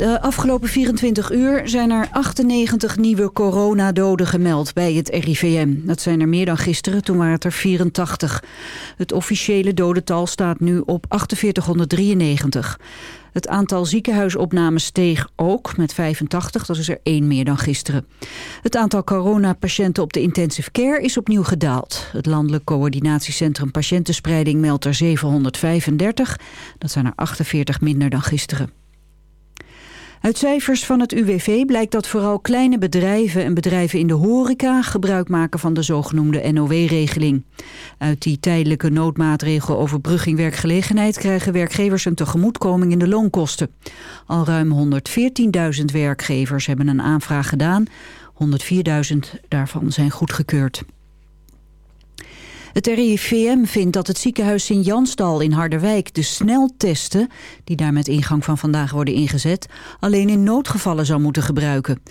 De afgelopen 24 uur zijn er 98 nieuwe coronadoden gemeld bij het RIVM. Dat zijn er meer dan gisteren, toen waren het er 84. Het officiële dodental staat nu op 4893. Het aantal ziekenhuisopnames steeg ook met 85, dat is er één meer dan gisteren. Het aantal coronapatiënten op de intensive care is opnieuw gedaald. Het Landelijk Coördinatiecentrum Patiëntenspreiding meldt er 735, dat zijn er 48 minder dan gisteren. Uit cijfers van het UWV blijkt dat vooral kleine bedrijven en bedrijven in de horeca gebruik maken van de zogenoemde NOW-regeling. Uit die tijdelijke noodmaatregel overbrugging werkgelegenheid krijgen werkgevers een tegemoetkoming in de loonkosten. Al ruim 114.000 werkgevers hebben een aanvraag gedaan. 104.000 daarvan zijn goedgekeurd. Het RIVM vindt dat het ziekenhuis Sint-Jansdal in Harderwijk de sneltesten, die daar met ingang van vandaag worden ingezet, alleen in noodgevallen zou moeten gebruiken.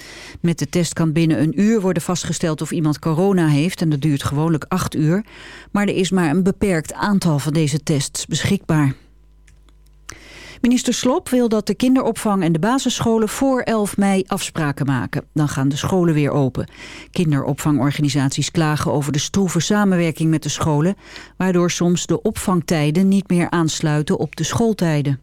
Met de test kan binnen een uur worden vastgesteld of iemand corona heeft en dat duurt gewoonlijk acht uur. Maar er is maar een beperkt aantal van deze tests beschikbaar. Minister Slop wil dat de kinderopvang en de basisscholen voor 11 mei afspraken maken. Dan gaan de scholen weer open. Kinderopvangorganisaties klagen over de stroeve samenwerking met de scholen... waardoor soms de opvangtijden niet meer aansluiten op de schooltijden.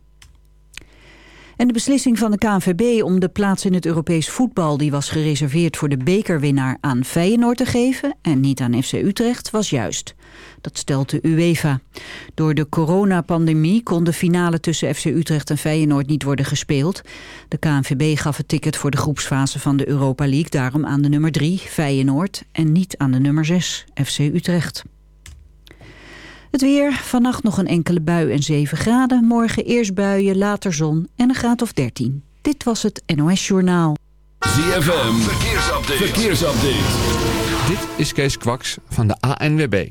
En de beslissing van de KNVB om de plaats in het Europees voetbal... die was gereserveerd voor de bekerwinnaar aan Feyenoord te geven... en niet aan FC Utrecht, was juist. Dat stelt de UEFA. Door de coronapandemie kon de finale tussen FC Utrecht en Feyenoord niet worden gespeeld. De KNVB gaf het ticket voor de groepsfase van de Europa League... daarom aan de nummer 3, Feyenoord, en niet aan de nummer 6, FC Utrecht. Het weer, vannacht nog een enkele bui en 7 graden. Morgen eerst buien, later zon en een graad of 13. Dit was het NOS Journaal. ZFM, verkeersupdate. verkeersupdate. Dit is Kees Kwaks van de ANWB.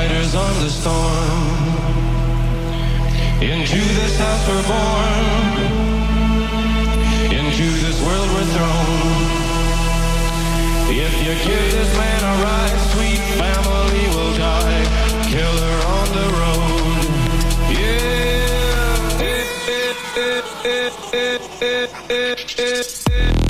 Riders on the storm. Into this house we're born. Into this world we're thrown. If you give this man a ride, sweet family will die. Killer on the road. Riders